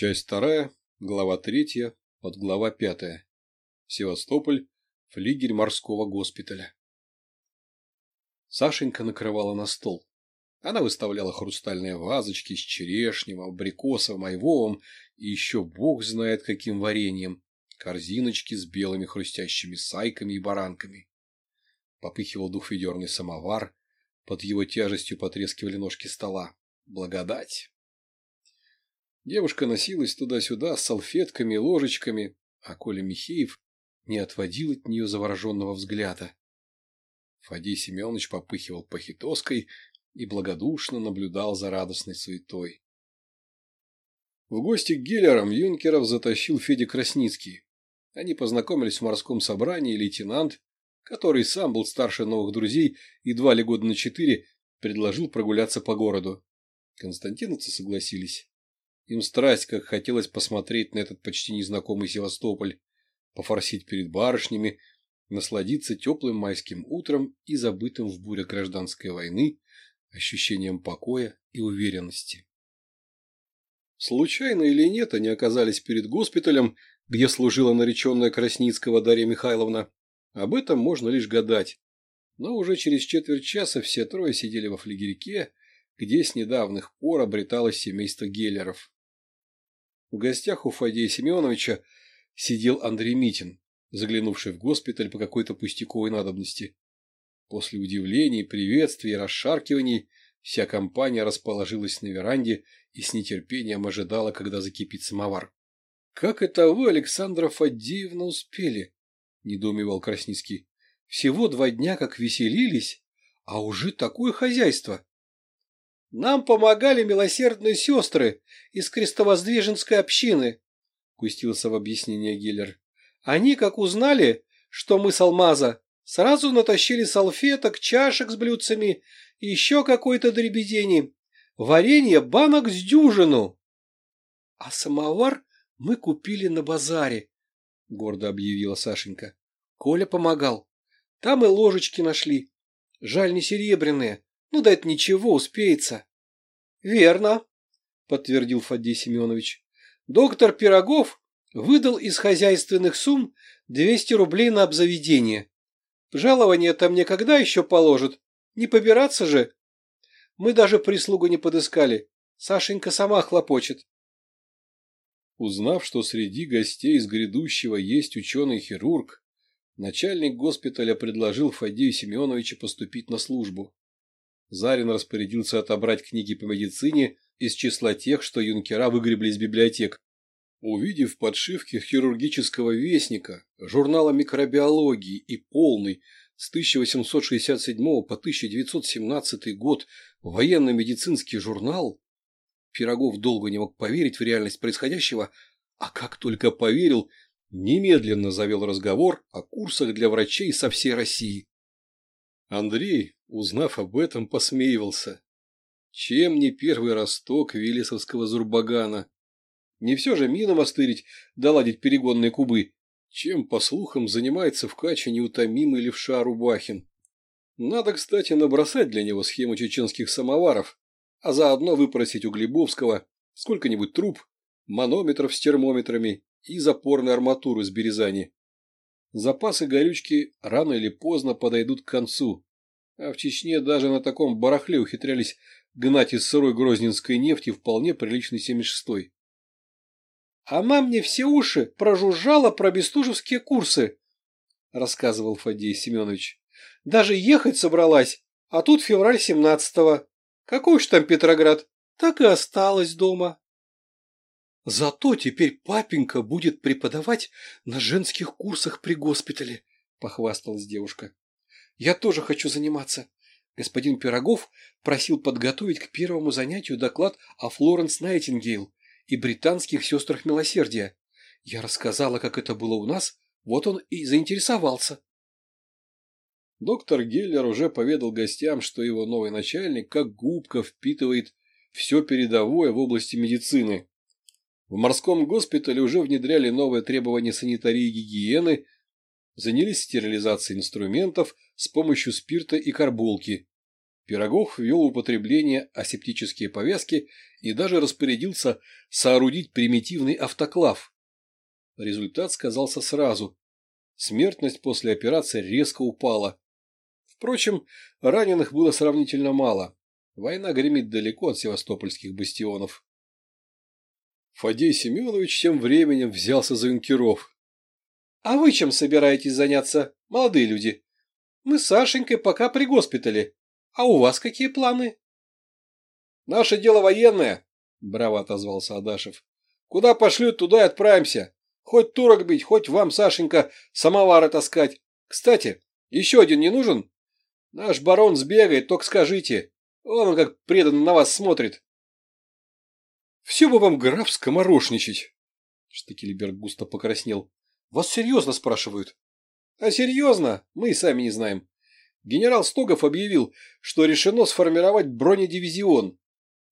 Часть вторая, глава третья, подглава пятая. Севастополь, флигель морского госпиталя. Сашенька накрывала на стол. Она выставляла хрустальные вазочки с черешнем, абрикосом, айвовым и еще бог знает каким вареньем, корзиночки с белыми хрустящими сайками и баранками. Попыхивал двухведерный самовар, под его тяжестью потрескивали ножки стола. Благодать! Девушка носилась туда-сюда с салфетками ложечками, а Коля Михеев не отводил от нее завороженного взгляда. Фадей Семенович попыхивал похитоской и благодушно наблюдал за радостной суетой. В гости к Геллерам юнкеров затащил Федя Красницкий. Они познакомились в морском собрании, лейтенант, который сам был старше новых друзей и два ли года на четыре, предложил прогуляться по городу. Константиновцы согласились. Им страсть, как хотелось посмотреть на этот почти незнакомый Севастополь, пофорсить перед барышнями, насладиться теплым майским утром и забытым в буре гражданской войны ощущением покоя и уверенности. Случайно или нет, они оказались перед госпиталем, где служила нареченная Красницкого Дарья Михайловна. Об этом можно лишь гадать. Но уже через четверть часа все трое сидели во флигельке, где с недавних пор обреталось семейство Геллеров. В гостях у Фадея Семеновича сидел Андрей Митин, заглянувший в госпиталь по какой-то пустяковой надобности. После удивлений, приветствий и расшаркиваний вся компания расположилась на веранде и с нетерпением ожидала, когда закипит самовар. — Как это вы, Александра Фадеевна, успели? — недоумевал Красницкий. — Всего два дня как веселились, а уже такое хозяйство. Нам помогали милосердные сестры из крестовоздвиженской общины, пустился в объяснение Гиллер. Они, как узнали, что мы с Алмаза, сразу натащили салфеток, чашек с блюдцами и еще какой-то дребедени. Варенье банок с дюжину. А самовар мы купили на базаре, гордо объявила Сашенька. Коля помогал. Там и ложечки нашли. Жаль, не серебряные. Ну да это ничего, успеется. Верно, подтвердил Фадей Семенович. Доктор Пирогов выдал из хозяйственных сумм 200 рублей на обзаведение. Жалование-то мне когда еще положат? Не побираться же. Мы даже прислугу не подыскали. Сашенька сама хлопочет. Узнав, что среди гостей из грядущего есть ученый-хирург, начальник госпиталя предложил Фадею Семеновичу поступить на службу. Зарин распорядился отобрать книги по медицине из числа тех, что юнкера выгребли из библиотек. Увидев в подшивке хирургического вестника, журнала микробиологии и полный с 1867 по 1917 год военно-медицинский журнал, Пирогов долго не мог поверить в реальность происходящего, а как только поверил, немедленно завел разговор о курсах для врачей со всей России. Андрей, узнав об этом, посмеивался. Чем не первый росток Виллисовского Зурбагана? Не все же мином остырить, доладить перегонные кубы, чем, по слухам, занимается в каче неутомимый левша Рубахин. Надо, кстати, набросать для него схему чеченских самоваров, а заодно выпросить у Глебовского сколько-нибудь труб, манометров с термометрами и запорной арматуры с березани. Запасы горючки рано или поздно подойдут к концу, а в Чечне даже на таком барахле ухитрялись гнать из сырой грозненской нефти вполне приличный 76-й. «Она мне все уши прожужжала про бестужевские курсы», — рассказывал Фадей Семенович. «Даже ехать собралась, а тут февраль 17-го. Какой уж там Петроград, так и осталась дома». Зато теперь папенька будет преподавать на женских курсах при госпитале, похвасталась девушка. Я тоже хочу заниматься. Господин Пирогов просил подготовить к первому занятию доклад о Флоренс Найтингейл и британских сестрах милосердия. Я рассказала, как это было у нас, вот он и заинтересовался. Доктор Геллер уже поведал гостям, что его новый начальник как губка впитывает все передовое в области медицины, в морском госпитале уже внедряли новые требования санитарии и гигиены, занялись стерилизацией инструментов с помощью спирта и карболки. Пирогов ввел употребление асептические повязки и даже распорядился соорудить примитивный автоклав. Результат сказался сразу. Смертность после операции резко упала. Впрочем, раненых было сравнительно мало. Война гремит далеко от севастопольских бастионов. Фадей Семенович тем временем взялся за юнкеров. — А вы чем собираетесь заняться, молодые люди? Мы с Сашенькой пока при госпитале. А у вас какие планы? — Наше дело военное, — браво отозвался Адашев. — Куда пошлют, туда и отправимся. Хоть турок бить, хоть вам, Сашенька, самовары таскать. Кстати, еще один не нужен? Наш барон сбегает, только скажите. Он как преданно на вас смотрит. Все бы вам, граф, скоморошничать. Штекельберг густо покраснел. Вас серьезно спрашивают. А серьезно? Мы и сами не знаем. Генерал Стогов объявил, что решено сформировать бронедивизион.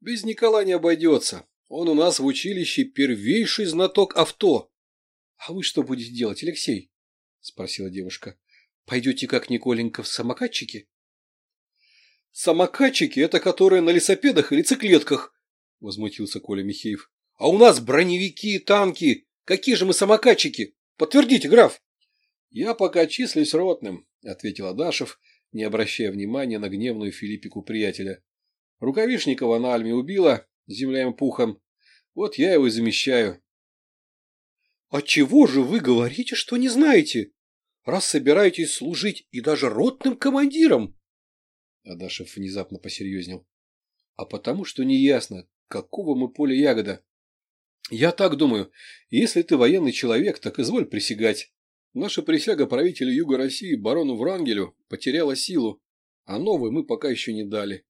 Без Никола не обойдется. Он у нас в училище первейший знаток авто. — А вы что будете делать, Алексей? — спросила девушка. — Пойдете как Николенька в самокатчики? — Самокатчики — это которые на лесопедах или циклетках, — возмутился Коля Михеев. — А у нас броневики, танки. Какие же мы самокатчики? Подтвердите, граф. — Я пока числюсь ротным, — ответил Адашев, не обращая внимания на гневную Филиппику приятеля. — Рукавишникова на Альме убила, земля им пухом. Вот я его и замещаю. — А чего же вы говорите, что не знаете? Раз собираетесь служить и даже ротным командиром? Адашев внезапно посерьезнел. — А потому что неясно, Какого мы поля ягода? Я так думаю, если ты военный человек, так изволь присягать. Наша присяга правителю Юга России, барону Врангелю, потеряла силу, а новой мы пока еще не дали.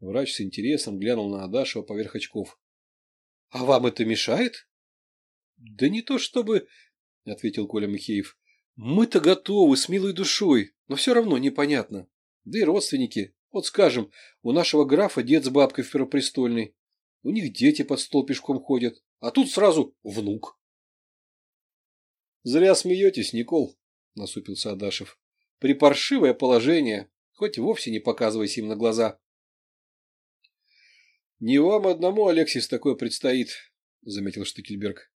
Врач с интересом глянул на Адашева поверх очков. — А вам это мешает? — Да не то чтобы, — ответил Коля Михеев. — Мы-то готовы, с милой душой, но все равно непонятно. Да и родственники. Вот скажем, у нашего графа дед с бабкой в Первопрестольной. У них дети под стол пешком ходят, а тут сразу внук. Зря смеетесь, Никол, насупился Адашев. Припаршивое положение, хоть вовсе не показывайся им на глаза. Не вам одному, Алексис, такое предстоит, заметил Штекельберг.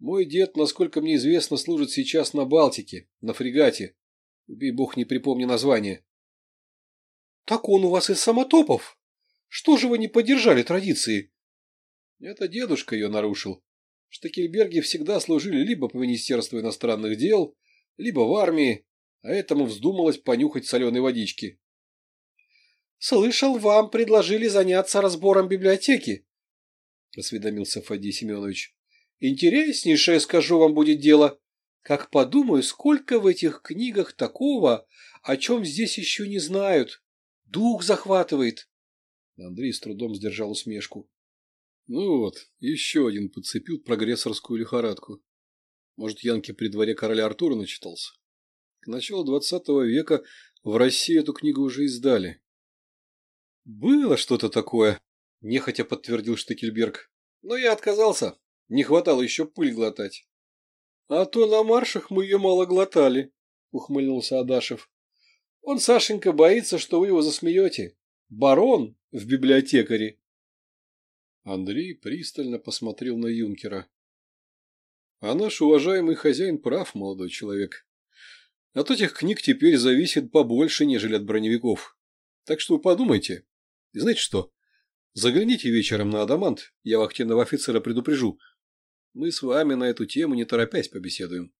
Мой дед, насколько мне известно, служит сейчас на Балтике, на фрегате. Убей бог, не припомню название. — Так он у вас из самотопов? Что же вы не поддержали традиции? Это дедушка ее нарушил. Штекельберги всегда служили либо по Министерству иностранных дел, либо в армии, а этому вздумалось понюхать соленой водички. — Слышал, вам предложили заняться разбором библиотеки, — осведомился Фадий Семенович. — Интереснейшее, скажу вам, будет дело. Как подумаю, сколько в этих книгах такого, о чем здесь еще не знают. Дух захватывает. Андрей с трудом сдержал усмешку. Ну вот, еще один подцепил прогрессорскую лихорадку. Может, Янки при дворе короля Артура начитался? К началу двадцатого века в России эту книгу уже издали. Было что-то такое, нехотя подтвердил Штекельберг. Но я отказался. Не хватало еще пыль глотать. А то на маршах мы ее мало глотали, ухмыльнулся Адашев. Он, Сашенька, боится, что вы его засмеете. Барон в библиотекаре Андрей пристально посмотрел на юнкера. — А наш уважаемый хозяин прав, молодой человек. От этих книг теперь зависит побольше, нежели от броневиков. Так что подумайте. И знаете что? Загляните вечером на Адамант, я вахтенного офицера предупрежу. Мы с вами на эту тему не торопясь побеседуем.